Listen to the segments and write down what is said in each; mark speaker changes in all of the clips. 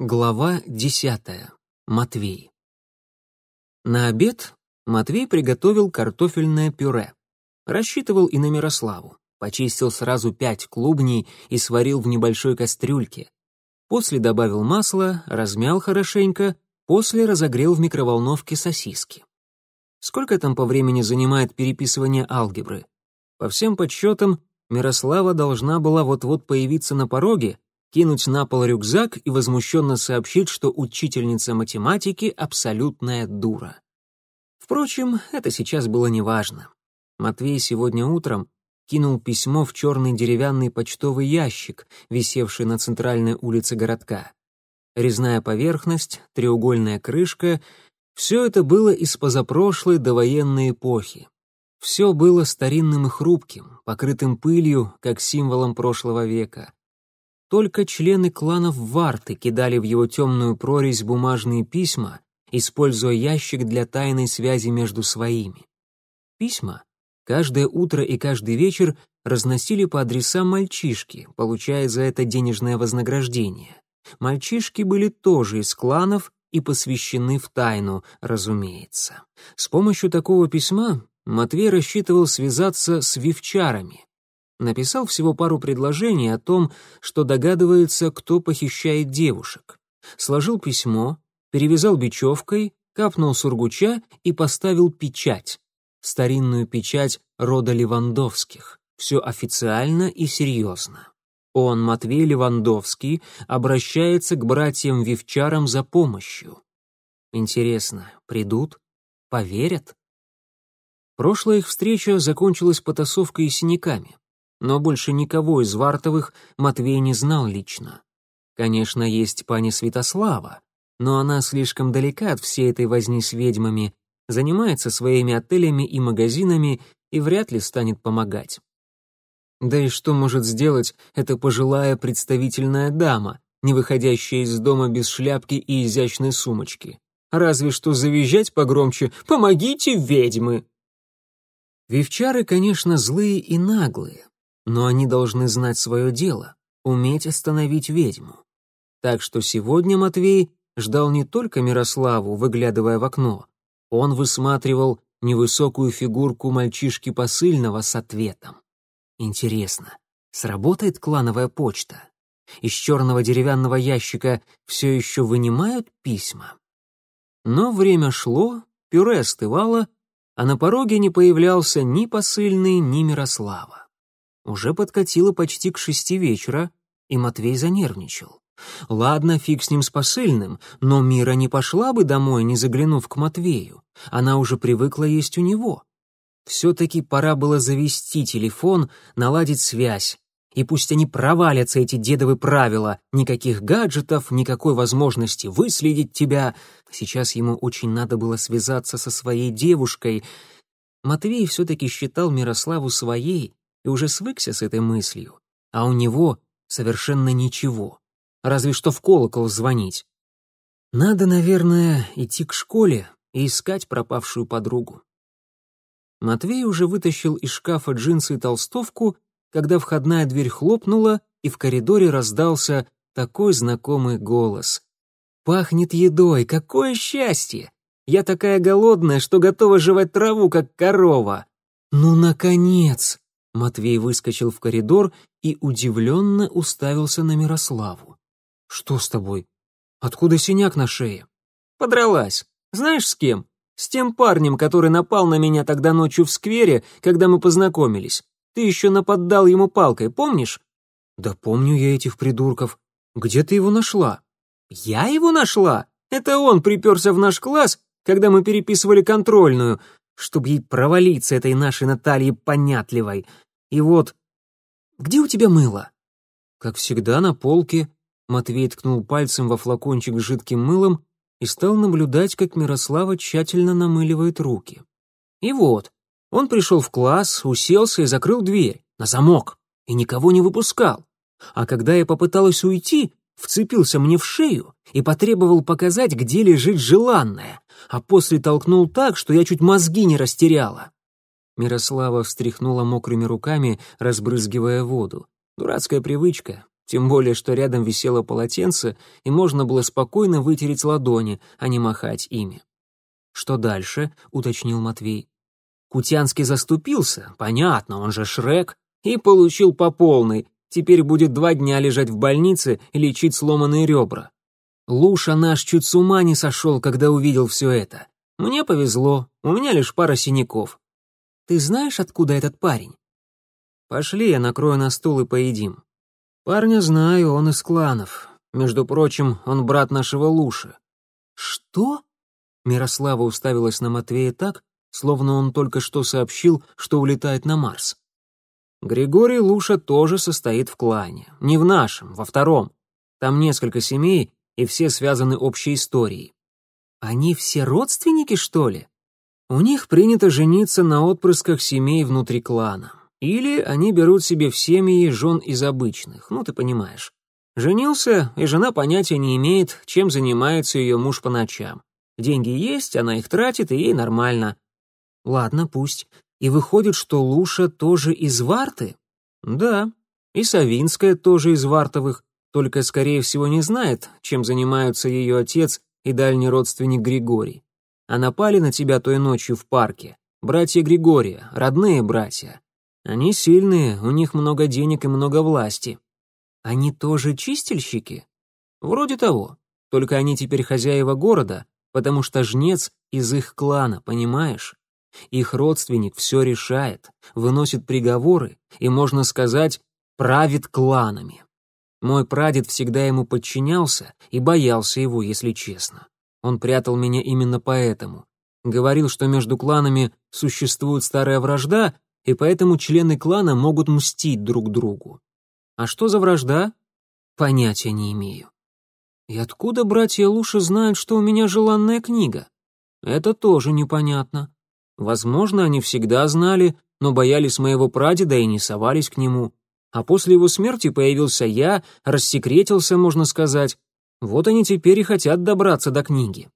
Speaker 1: Глава десятая. Матвей. На обед Матвей приготовил картофельное пюре. Рассчитывал и на Мирославу. Почистил сразу пять клубней и сварил в небольшой кастрюльке. После добавил масло, размял хорошенько, после разогрел в микроволновке сосиски. Сколько там по времени занимает переписывание алгебры? По всем подсчетам, Мирослава должна была вот-вот появиться на пороге, кинуть на пол рюкзак и возмущенно сообщить, что учительница математики — абсолютная дура. Впрочем, это сейчас было неважно. Матвей сегодня утром кинул письмо в черный деревянный почтовый ящик, висевший на центральной улице городка. Резная поверхность, треугольная крышка — все это было из позапрошлой довоенной эпохи. Все было старинным и хрупким, покрытым пылью, как символом прошлого века. Только члены кланов Варты кидали в его темную прорезь бумажные письма, используя ящик для тайной связи между своими. Письма каждое утро и каждый вечер разносили по адресам мальчишки, получая за это денежное вознаграждение. Мальчишки были тоже из кланов и посвящены в тайну, разумеется. С помощью такого письма Матвей рассчитывал связаться с вивчарами, Написал всего пару предложений о том, что догадывается, кто похищает девушек. Сложил письмо, перевязал бечевкой, капнул сургуча и поставил печать. Старинную печать рода Левандовских. Все официально и серьезно. Он, Матвей Левандовский, обращается к братьям-вивчарам за помощью. Интересно, придут? Поверят? Прошлая их встреча закончилась потасовкой и синяками но больше никого из Вартовых Матвей не знал лично. Конечно, есть пани Святослава, но она слишком далека от всей этой возни с ведьмами, занимается своими отелями и магазинами и вряд ли станет помогать. Да и что может сделать эта пожилая представительная дама, не выходящая из дома без шляпки и изящной сумочки? Разве что завизжать погромче «Помогите, ведьмы!» Вивчары, конечно, злые и наглые, но они должны знать свое дело, уметь остановить ведьму. Так что сегодня Матвей ждал не только Мирославу, выглядывая в окно. Он высматривал невысокую фигурку мальчишки посыльного с ответом. Интересно, сработает клановая почта? Из черного деревянного ящика все еще вынимают письма? Но время шло, пюре остывало, а на пороге не появлялся ни посыльный, ни Мирослава. Уже подкатило почти к шести вечера, и Матвей занервничал. Ладно, фиг с ним с посыльным, но Мира не пошла бы домой, не заглянув к Матвею. Она уже привыкла есть у него. Все-таки пора было завести телефон, наладить связь. И пусть они провалятся, эти дедовы правила, никаких гаджетов, никакой возможности выследить тебя. Сейчас ему очень надо было связаться со своей девушкой. Матвей все-таки считал Мирославу своей, и уже свыкся с этой мыслью, а у него совершенно ничего, разве что в колокол звонить. Надо, наверное, идти к школе и искать пропавшую подругу. Матвей уже вытащил из шкафа джинсы и толстовку, когда входная дверь хлопнула, и в коридоре раздался такой знакомый голос. «Пахнет едой, какое счастье! Я такая голодная, что готова жевать траву, как корова!» «Ну, наконец!» Матвей выскочил в коридор и удивленно уставился на Мирославу. «Что с тобой? Откуда синяк на шее?» «Подралась. Знаешь, с кем? С тем парнем, который напал на меня тогда ночью в сквере, когда мы познакомились. Ты еще наподдал ему палкой, помнишь?» «Да помню я этих придурков. Где ты его нашла?» «Я его нашла? Это он приперся в наш класс, когда мы переписывали контрольную, чтобы ей провалиться этой нашей Наталье понятливой. И вот... Где у тебя мыло?» «Как всегда, на полке». Матвей ткнул пальцем во флакончик с жидким мылом и стал наблюдать, как Мирослава тщательно намыливает руки. И вот, он пришел в класс, уселся и закрыл дверь на замок и никого не выпускал. А когда я попыталась уйти, вцепился мне в шею и потребовал показать, где лежит желанное, а после толкнул так, что я чуть мозги не растеряла. Мирослава встряхнула мокрыми руками, разбрызгивая воду. Дурацкая привычка. Тем более, что рядом висело полотенце, и можно было спокойно вытереть ладони, а не махать ими. «Что дальше?» — уточнил Матвей. Кутянский заступился, понятно, он же Шрек, и получил по полной. Теперь будет два дня лежать в больнице и лечить сломанные ребра. Луша наш чуть с ума не сошел, когда увидел все это. Мне повезло, у меня лишь пара синяков. Ты знаешь, откуда этот парень? Пошли, я накрою на стул и поедим. Парня знаю, он из кланов. Между прочим, он брат нашего Луши. Что? Мирослава уставилась на Матвея так, словно он только что сообщил, что улетает на Марс. Григорий Луша тоже состоит в клане. Не в нашем, во втором. Там несколько семей, и все связаны общей историей. Они все родственники, что ли? У них принято жениться на отпрысках семей внутри клана. Или они берут себе в семьи жен из обычных, ну ты понимаешь. Женился, и жена понятия не имеет, чем занимается ее муж по ночам. Деньги есть, она их тратит, и ей нормально. Ладно, пусть. И выходит, что Луша тоже из Варты? Да. И Савинская тоже из Вартовых, только, скорее всего, не знает, чем занимаются ее отец и дальний родственник Григорий. А напали на тебя той ночью в парке. Братья Григория, родные братья. Они сильные, у них много денег и много власти. Они тоже чистильщики? Вроде того. Только они теперь хозяева города, потому что жнец из их клана, понимаешь? Их родственник все решает, выносит приговоры и, можно сказать, правит кланами. Мой прадед всегда ему подчинялся и боялся его, если честно. Он прятал меня именно поэтому. Говорил, что между кланами существует старая вражда, и поэтому члены клана могут мстить друг другу. А что за вражда? Понятия не имею. И откуда братья Луши знают, что у меня желанная книга? Это тоже непонятно. Возможно, они всегда знали, но боялись моего прадеда и не совались к нему. А после его смерти появился я, рассекретился, можно сказать. Вот они теперь и хотят добраться до книги.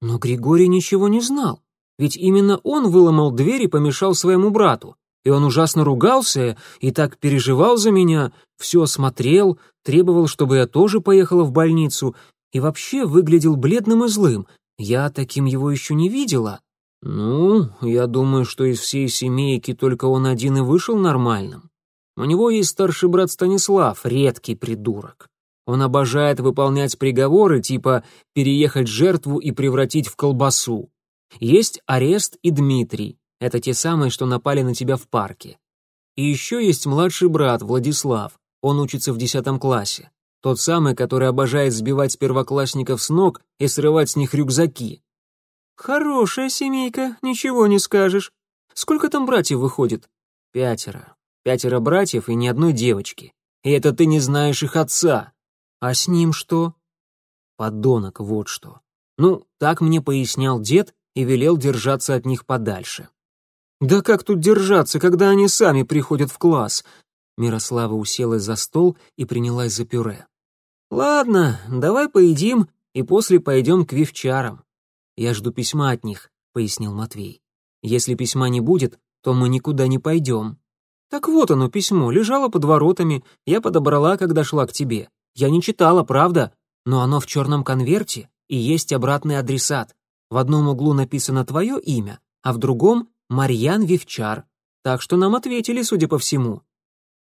Speaker 1: Но Григорий ничего не знал, ведь именно он выломал дверь и помешал своему брату. И он ужасно ругался и так переживал за меня, все смотрел, требовал, чтобы я тоже поехала в больницу, и вообще выглядел бледным и злым. Я таким его еще не видела. Ну, я думаю, что из всей семейки только он один и вышел нормальным. У него есть старший брат Станислав, редкий придурок. Он обожает выполнять приговоры, типа переехать жертву и превратить в колбасу. Есть Арест и Дмитрий, это те самые, что напали на тебя в парке. И еще есть младший брат Владислав, он учится в десятом классе. Тот самый, который обожает сбивать первоклассников с ног и срывать с них рюкзаки. Хорошая семейка, ничего не скажешь. Сколько там братьев выходит? Пятеро. Пятеро братьев и ни одной девочки. И это ты не знаешь их отца. А с ним что? Подонок, вот что. Ну, так мне пояснял дед и велел держаться от них подальше. Да как тут держаться, когда они сами приходят в класс? Мирослава уселась за стол и принялась за пюре. «Ладно, давай поедим и после пойдем к вивчарам. Я жду письма от них», — пояснил Матвей. «Если письма не будет, то мы никуда не пойдем». «Так вот оно, письмо, лежало под воротами, я подобрала, когда шла к тебе. Я не читала, правда, но оно в черном конверте, и есть обратный адресат. В одном углу написано твое имя, а в другом — Марьян Вивчар. Так что нам ответили, судя по всему.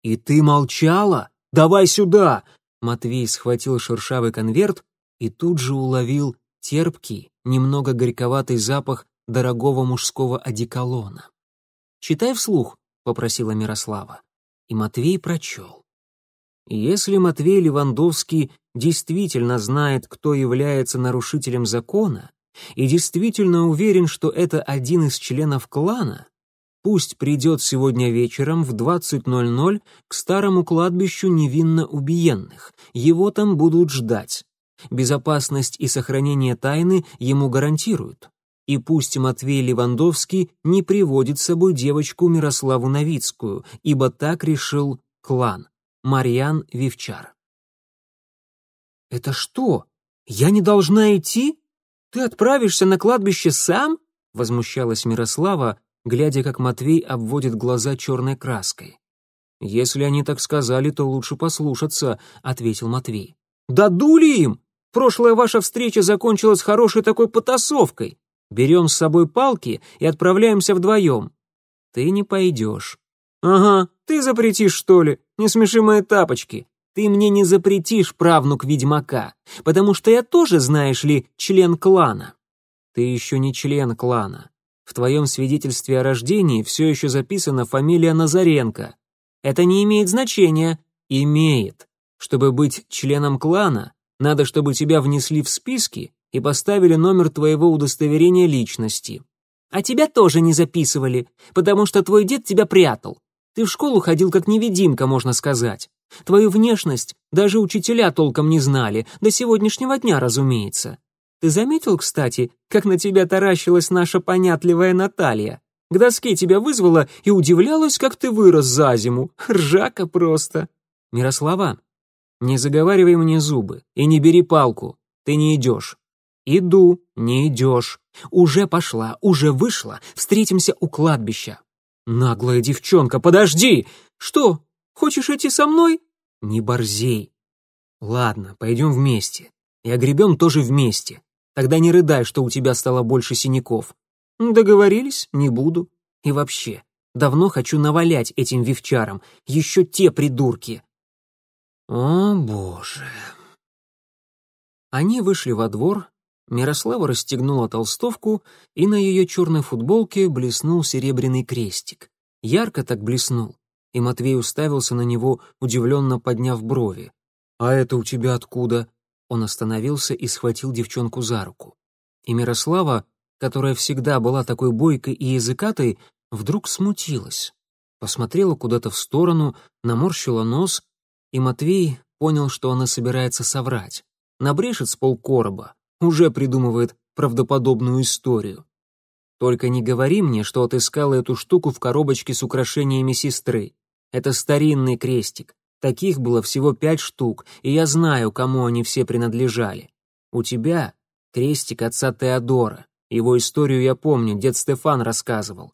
Speaker 1: «И ты молчала? Давай сюда!» Матвей схватил шершавый конверт и тут же уловил терпкий, немного горьковатый запах дорогого мужского одеколона. «Читай вслух», — попросила Мирослава. И Матвей прочел. Если Матвей Левандовский действительно знает, кто является нарушителем закона, и действительно уверен, что это один из членов клана, Пусть придет сегодня вечером в 20.00 к старому кладбищу невинно убиенных. Его там будут ждать. Безопасность и сохранение тайны ему гарантируют. И пусть Матвей Левандовский не приводит с собой девочку Мирославу Новицкую, ибо так решил клан. Марьян Вивчар. «Это что? Я не должна идти? Ты отправишься на кладбище сам?» — возмущалась Мирослава, глядя, как Матвей обводит глаза черной краской. «Если они так сказали, то лучше послушаться», — ответил Матвей. «Да дули им! Прошлая ваша встреча закончилась хорошей такой потасовкой. Берем с собой палки и отправляемся вдвоем». «Ты не пойдешь». «Ага, ты запретишь, что ли? Не смеши мои тапочки. Ты мне не запретишь, правнук ведьмака, потому что я тоже, знаешь ли, член клана». «Ты еще не член клана. В твоем свидетельстве о рождении все еще записана фамилия Назаренко. Это не имеет значения. Имеет. Чтобы быть членом клана, надо, чтобы тебя внесли в списки и поставили номер твоего удостоверения личности. А тебя тоже не записывали, потому что твой дед тебя прятал. Ты в школу ходил как невидимка, можно сказать. Твою внешность даже учителя толком не знали, до сегодняшнего дня, разумеется. Ты заметил, кстати, как на тебя таращилась наша понятливая Наталья? К доске тебя вызвала и удивлялась, как ты вырос за зиму. Ржака просто. Мирослава, не заговаривай мне зубы и не бери палку. Ты не идешь. Иду, не идешь. Уже пошла, уже вышла. Встретимся у кладбища. Наглая девчонка, подожди! Что, хочешь идти со мной? Не борзей. Ладно, пойдем вместе. И огребем тоже вместе. Тогда не рыдай, что у тебя стало больше синяков. Договорились, не буду. И вообще, давно хочу навалять этим вивчарам, еще те придурки. О, боже. Они вышли во двор, Мирослава расстегнула толстовку, и на ее черной футболке блеснул серебряный крестик. Ярко так блеснул, и Матвей уставился на него, удивленно подняв брови. «А это у тебя откуда?» Он остановился и схватил девчонку за руку. И Мирослава, которая всегда была такой бойкой и языкатой, вдруг смутилась. Посмотрела куда-то в сторону, наморщила нос, и Матвей понял, что она собирается соврать. Набрешет с полкороба, уже придумывает правдоподобную историю. Только не говори мне, что отыскала эту штуку в коробочке с украшениями сестры. Это старинный крестик. Таких было всего пять штук, и я знаю, кому они все принадлежали. У тебя крестик отца Теодора. Его историю я помню, дед Стефан рассказывал.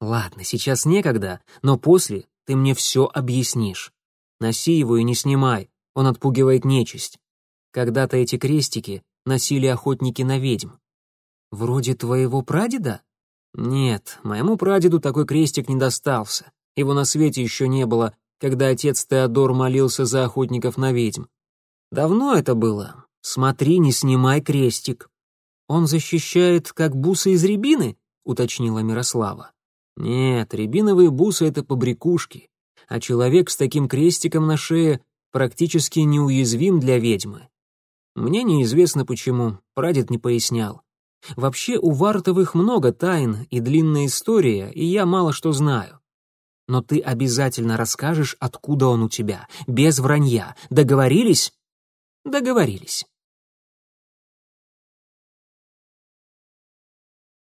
Speaker 1: Ладно, сейчас некогда, но после ты мне все объяснишь. Носи его и не снимай, он отпугивает нечисть. Когда-то эти крестики носили охотники на ведьм. Вроде твоего прадеда? Нет, моему прадеду такой крестик не достался. Его на свете еще не было, когда отец Теодор молился за охотников на ведьм. Давно это было. Смотри, не снимай крестик. Он защищает, как бусы из рябины, уточнила Мирослава. Нет, рябиновые бусы — это побрякушки, а человек с таким крестиком на шее практически неуязвим для ведьмы. Мне неизвестно почему, прадед не пояснял. Вообще у Вартовых много тайн и длинная история, и я мало что знаю. Но ты обязательно расскажешь, откуда он у тебя, без вранья. Договорились? Договорились.